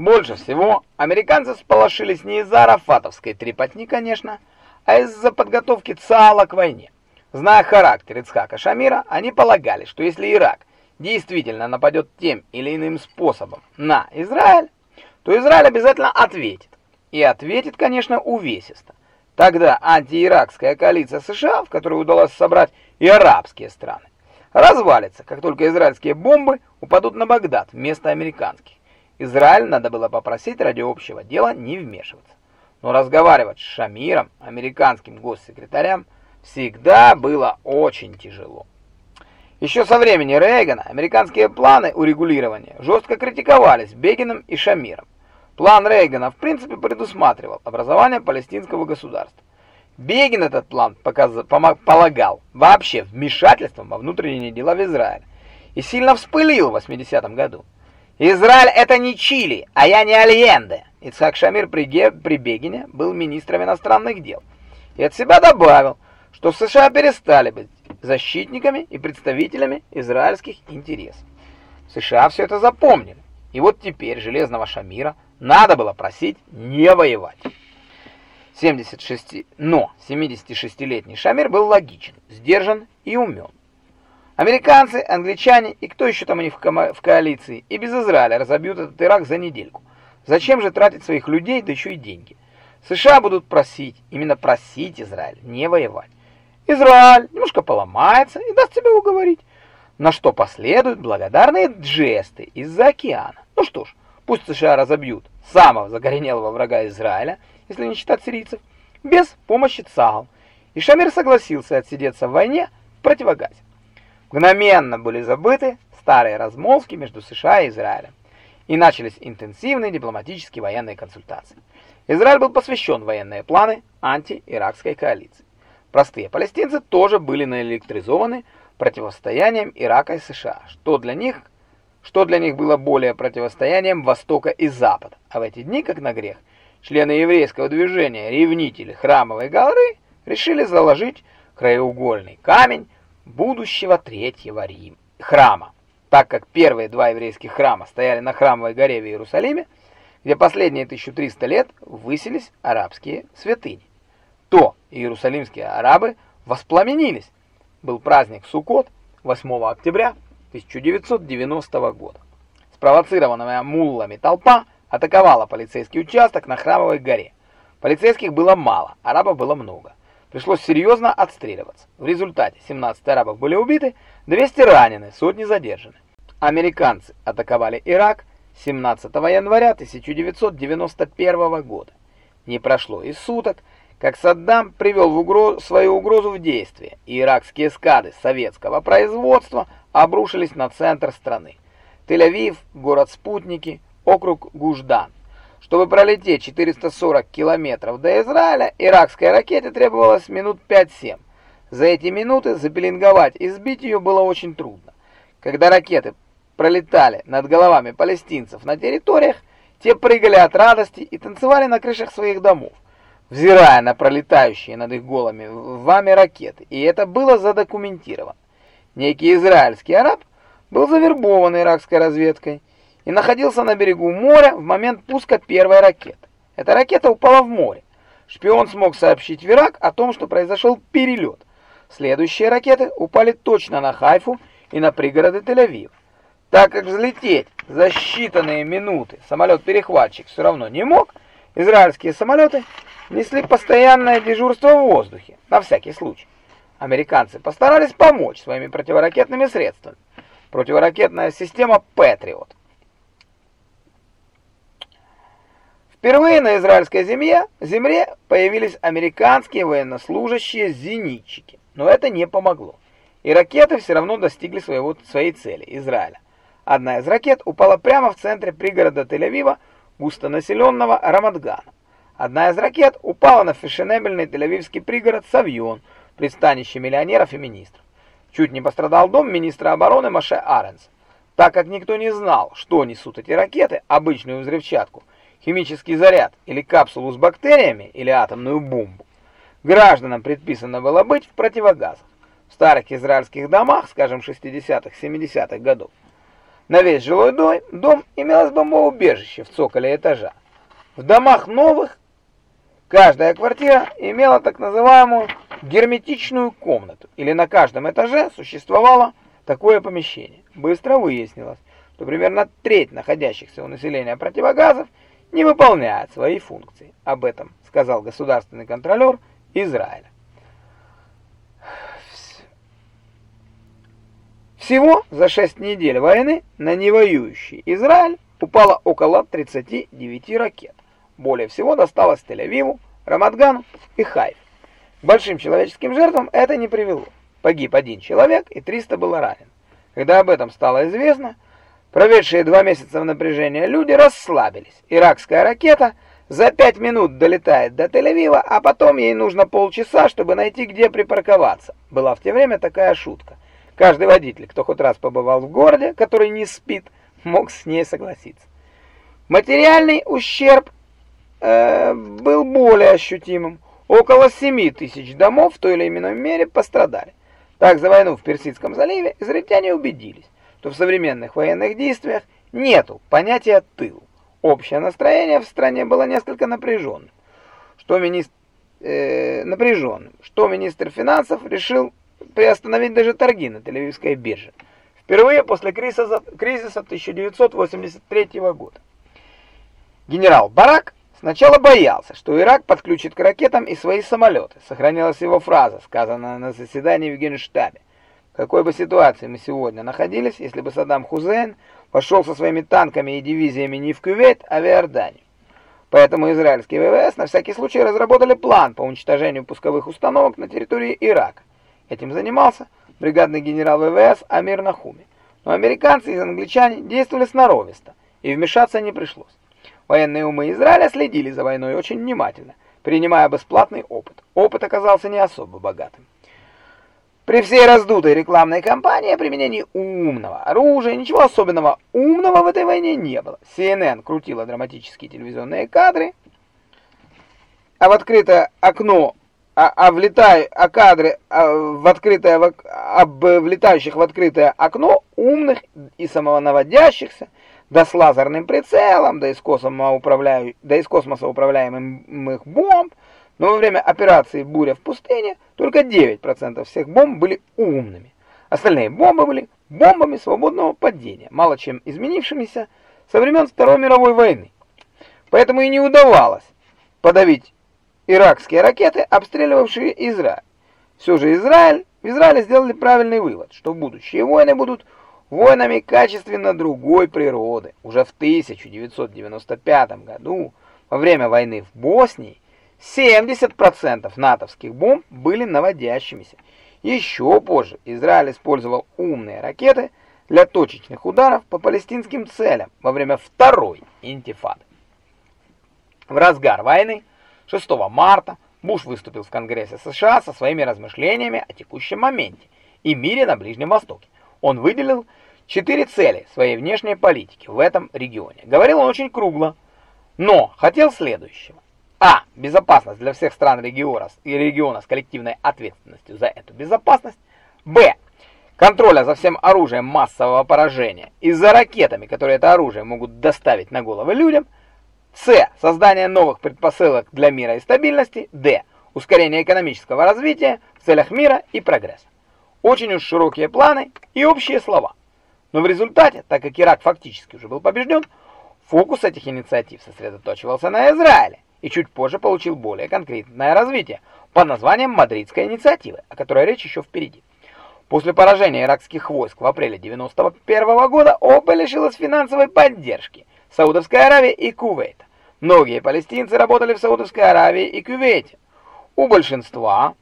Больше всего американцы сполошились не из-за арафатовской трепотни, конечно, а из-за подготовки ЦАЛа к войне. Зная характер Ицхака Шамира, они полагали, что если Ирак действительно нападет тем или иным способом на Израиль, то Израиль обязательно ответит. И ответит, конечно, увесисто. Тогда антииракская коалиция США, в которой удалось собрать и арабские страны, развалится, как только израильские бомбы упадут на Багдад вместо американских. Израиль надо было попросить ради общего дела не вмешиваться. Но разговаривать с Шамиром, американским госсекретарем, всегда было очень тяжело. Еще со времени Рейгана американские планы урегулирования жестко критиковались Бегином и Шамиром. План Рейгана в принципе предусматривал образование палестинского государства. Бегин этот план показ... полагал вообще вмешательством во внутренние дела в Израиле и сильно вспылил в 80-м году. Израиль это не Чили, а я не Альенде. Ицхак Шамир при, Ге, при Бегине был министром иностранных дел. И от себя добавил, что США перестали быть защитниками и представителями израильских интересов. США все это запомнили. И вот теперь Железного Шамира надо было просить не воевать. 76, но 76-летний Шамир был логичен, сдержан и умен. Американцы, англичане и кто еще там у них в коалиции и без Израиля разобьют этот Ирак за недельку. Зачем же тратить своих людей, да еще и деньги? США будут просить, именно просить Израиль, не воевать. Израиль немножко поломается и даст себя уговорить. На что последуют благодарные жесты из-за океана. Ну что ж, пусть США разобьют самого загорелого врага Израиля, если не считать сирийцев, без помощи ЦАГЛ. И Шамир согласился отсидеться в войне в противогазе. Мгновенно были забыты старые размолвки между США и Израилем, и начались интенсивные дипломатические военные консультации. Израиль был посвящен военные планы анти-иракской коалиции. Простые палестинцы тоже были наэлектризованы противостоянием Ирака и США, что для них что для них было более противостоянием Востока и Запада. А в эти дни, как на грех, члены еврейского движения, ревнители Храмовой горы, решили заложить краеугольный камень будущего третьего Рим храма. Так как первые два еврейских храма стояли на храмовой горе в Иерусалиме, где последние 1300 лет высились арабские святыни, то иерусалимские арабы воспламенились. Был праздник Суккот 8 октября 1990 года. Спровоцированная муллами толпа атаковала полицейский участок на Храмовой горе. Полицейских было мало, арабов было много. Пришлось серьезно отстреливаться. В результате 17 арабов были убиты, 200 ранены, сотни задержаны. Американцы атаковали Ирак 17 января 1991 года. Не прошло и суток, как Саддам привел в угрозу, свою угрозу в действие, и иракские скады советского производства обрушились на центр страны. Тель-Авив, город-спутники, округ Гуждан. Чтобы пролететь 440 километров до Израиля, иракской ракете требовалось минут 5-7. За эти минуты запеленговать и сбить ее было очень трудно. Когда ракеты пролетали над головами палестинцев на территориях, те прыгали от радости и танцевали на крышах своих домов, взирая на пролетающие над их головами вами ракеты, и это было задокументировано. Некий израильский араб был завербован иракской разведкой, и находился на берегу моря в момент пуска первой ракеты. Эта ракета упала в море. Шпион смог сообщить в Ирак о том, что произошел перелет. Следующие ракеты упали точно на Хайфу и на пригороды Тель-Авива. Так как взлететь за считанные минуты самолет-перехватчик все равно не мог, израильские самолеты несли постоянное дежурство в воздухе, на всякий случай. Американцы постарались помочь своими противоракетными средствами. Противоракетная система «Патриот» Впервые на израильской земле, земле появились американские военнослужащие зенитчики, но это не помогло. И ракеты все равно достигли своего своей цели Израиля. Одна из ракет упала прямо в центре пригорода Тель-Авива, густонаселенного Рамадгана. Одна из ракет упала на фешенебельный тель-авивский пригород Савьон, пристанище миллионеров и министров. Чуть не пострадал дом министра обороны Маше Аренс. Так как никто не знал, что несут эти ракеты, обычную взрывчатку, химический заряд или капсулу с бактериями или атомную бомбу, гражданам предписано было быть в противогазах. В старых израильских домах, скажем, 60-х, 70-х годов, На весь жилой дом имелось бомбоубежище в цоколе этажа. В домах новых каждая квартира имела так называемую герметичную комнату, или на каждом этаже существовало такое помещение. Быстро выяснилось, что примерно треть находящихся у населения противогазов не выполняет свои функции. Об этом сказал государственный контролер Израиля. Всего за 6 недель войны на невоюющий Израиль упало около 39 ракет. Более всего досталось Тель-Авиву, Рамадгану и Хайф. большим человеческим жертвам это не привело. Погиб один человек и 300 было ранено. Когда об этом стало известно, проведшие два месяца в напряжении люди расслабились. Иракская ракета за 5 минут долетает до Тель-Авива, а потом ей нужно полчаса, чтобы найти, где припарковаться. Была в те время такая шутка. Каждый водитель, кто хоть раз побывал в городе, который не спит, мог с ней согласиться. Материальный ущерб э, был более ощутимым. Около 7 тысяч домов в той или иной мере пострадали. Так, за войну в Персидском заливе израильтяне убедились, что в современных военных действиях нету понятия «тыл». Общее настроение в стране было несколько напряженным. Что министр, э, напряженным, что министр финансов решил приостановить даже торги на Тель-Авивской бирже. Впервые после кризиса, кризиса 1983 года. Генерал Барак сначала боялся, что Ирак подключит к ракетам и свои самолеты. Сохранилась его фраза, сказанная на заседании в Генштабе. Какой бы ситуации мы сегодня находились, если бы Саддам Хусейн пошел со своими танками и дивизиями не в Кувейт, а в Иорданию? Поэтому израильские ВВС на всякий случай разработали план по уничтожению пусковых установок на территории Ирака. Этим занимался бригадный генерал ВВС Амир Нахуми. Но американцы и англичане действовали сноровисто, и вмешаться не пришлось. Военные умы Израиля следили за войной очень внимательно, принимая бесплатный опыт. Опыт оказался не особо богатым. При всей раздутой рекламной кампании о применении умного оружия ничего особенного умного в этой войне не было. CNN крутила драматические телевизионные кадры, а в открытое окно а, а влетай, а кадры а, в открытое, в, об влетающих в открытое окно умных и самонаводящихся, да с лазерным прицелом, да из космоса, управляю, да из космоса управляемых бомб, но во время операции «Буря в пустыне» только 9% всех бомб были умными. Остальные бомбы были бомбами свободного падения, мало чем изменившимися со времен Второй мировой войны. Поэтому и не удавалось подавить иракские ракеты, обстреливавшие Израиль. Все же Израиль, в Израиле сделали правильный вывод, что будущие войны будут войнами качественно другой природы. Уже в 1995 году, во время войны в Боснии, 70% натовских бомб были наводящимися. Еще позже Израиль использовал умные ракеты для точечных ударов по палестинским целям во время второй интифады. В разгар войны 6 марта Буш выступил в Конгрессе США со своими размышлениями о текущем моменте и мире на Ближнем Востоке. Он выделил четыре цели своей внешней политики в этом регионе. Говорил он очень кругло, но хотел следующего. А. Безопасность для всех стран региона и региона с коллективной ответственностью за эту безопасность. Б. Контроля за всем оружием массового поражения и за ракетами, которые это оружие могут доставить на головы людям – с. Создание новых предпосылок для мира и стабильности. Д. Ускорение экономического развития в целях мира и прогресса. Очень уж широкие планы и общие слова. Но в результате, так как Ирак фактически уже был побежден, фокус этих инициатив сосредоточивался на Израиле и чуть позже получил более конкретное развитие под названием Мадридской инициативы, о которой речь еще впереди. После поражения иракских войск в апреле 91 года ОП лишилась финансовой поддержки Саудовской Аравии и Кувейта. Многие палестинцы работали в Саудовской Аравии и Кувейте. У большинства,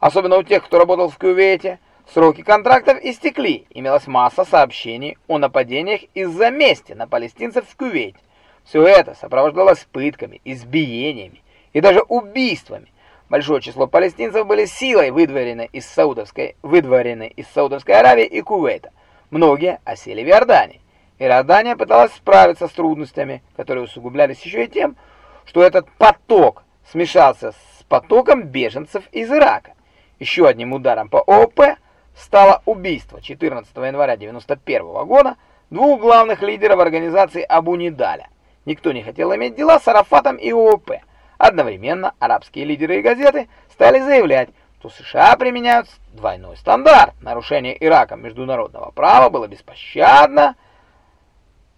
особенно у тех, кто работал в Кувейте, сроки контрактов истекли. Имелась масса сообщений о нападениях из-за мести на палестинцев в Кувейте. Все это сопровождалось пытками, избиениями и даже убийствами. Большое число палестинцев были силой выдворены из Саудовской, выдворены из Саудовской Аравии и Кувейта. Многие осели в Иордании. Иордания пыталась справиться с трудностями, которые усугублялись еще и тем, что этот поток смешался с потоком беженцев из Ирака. Еще одним ударом по ООП стало убийство 14 января 1991 года двух главных лидеров организации Абу-Нидаля. Никто не хотел иметь дела с Арафатом и ООП. Одновременно арабские лидеры и газеты стали заявлять, что США применяют двойной стандарт. Нарушение Ираком международного права было беспощадно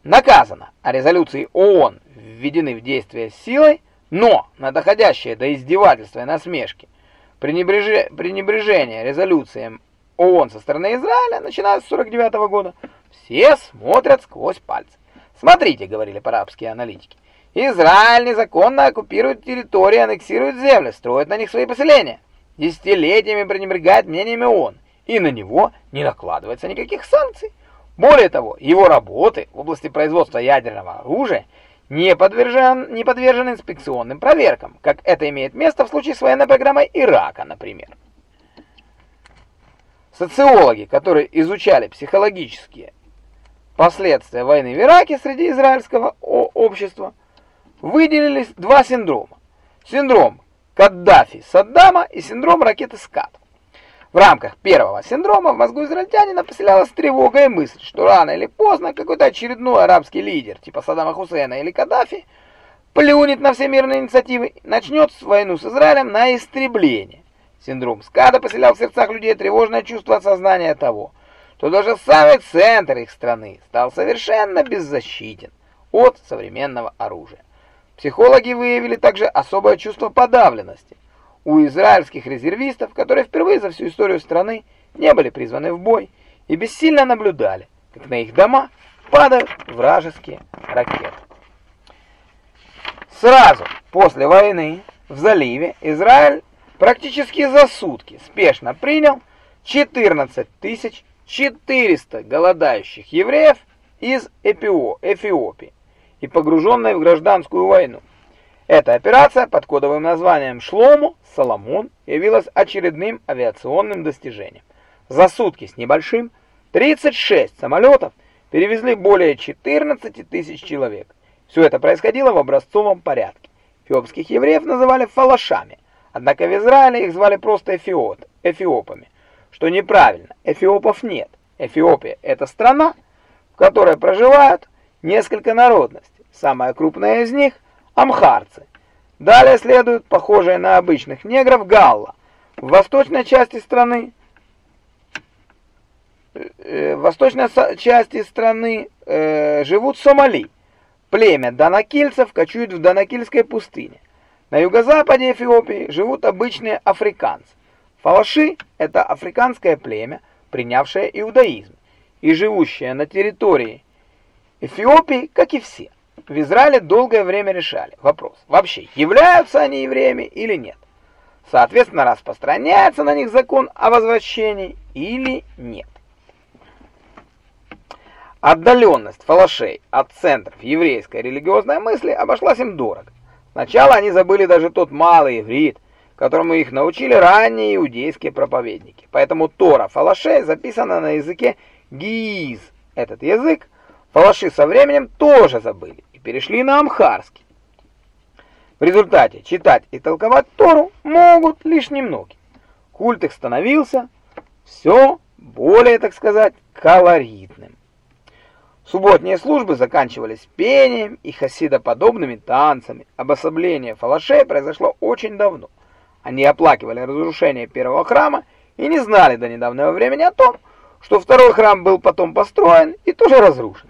наказано, а резолюции ООН введены в действие силой, но на доходящее до издевательства и насмешки пренебреж... пренебрежение резолюциям ООН со стороны Израиля, начиная с 49 -го года, все смотрят сквозь пальцы. Смотрите, говорили арабские аналитики, Израиль незаконно оккупирует территории, аннексирует земли, строит на них свои поселения. Десятилетиями пренебрегает мнениями ООН, и на него не накладывается никаких санкций. Более того, его работы в области производства ядерного оружия не подвержен, не подвержен инспекционным проверкам, как это имеет место в случае с военной программой Ирака, например. Социологи, которые изучали психологические последствия войны в Ираке среди израильского общества, выделили два синдрома. Синдром Каддафи Саддама и синдром ракеты Скат. В рамках первого синдрома в мозгу израильтянина поселялась тревога и мысль, что рано или поздно какой-то очередной арабский лидер, типа Саддама Хусейна или Каддафи, плюнет на все мирные инициативы начнет войну с Израилем на истребление. Синдром Скада поселял в сердцах людей тревожное чувство осознания того, что даже самый центр их страны стал совершенно беззащитен от современного оружия. Психологи выявили также особое чувство подавленности у израильских резервистов, которые впервые за всю историю страны не были призваны в бой и бессильно наблюдали, как на их дома падают вражеские ракеты. Сразу после войны в заливе Израиль практически за сутки спешно принял 14 400 голодающих евреев из Эфиопии и погруженной в гражданскую войну. Эта операция под кодовым названием «Шлому» Соломон явилась очередным авиационным достижением. За сутки с небольшим 36 самолетов перевезли более 14 тысяч человек. Все это происходило в образцовом порядке. Эфиопских евреев называли фалашами, однако в Израиле их звали просто эфиот, эфиопами, что неправильно, эфиопов нет. Эфиопия – это страна, в которой проживают несколько народностей. Самая крупная из них – амхарцы. Далее следуют похожие на обычных негров галла. В восточной части страны э, в восточной части страны э, живут сомали. Племя данакильцев кочует в Данакильской пустыне. На юго-западе Эфиопии живут обычные африканцы. Фалаши – это африканское племя, принявшее иудаизм и живущее на территории Эфиопии, как и все. В Израиле долгое время решали вопрос, вообще являются они евреями или нет. Соответственно, распространяется на них закон о возвращении или нет. Отдаленность фалашей от центров еврейской религиозной мысли обошлась им дорого. Сначала они забыли даже тот малый иврит, которому их научили ранние иудейские проповедники. Поэтому Тора фалашей записана на языке гииз. Этот язык Фалаши со временем тоже забыли и перешли на амхарский. В результате читать и толковать Тору могут лишь немногие. Культ их становился все более, так сказать, колоритным. Субботние службы заканчивались пением и хасидоподобными танцами. Обособление фалашей произошло очень давно. Они оплакивали разрушение первого храма и не знали до недавнего времени о том, что второй храм был потом построен и тоже разрушен.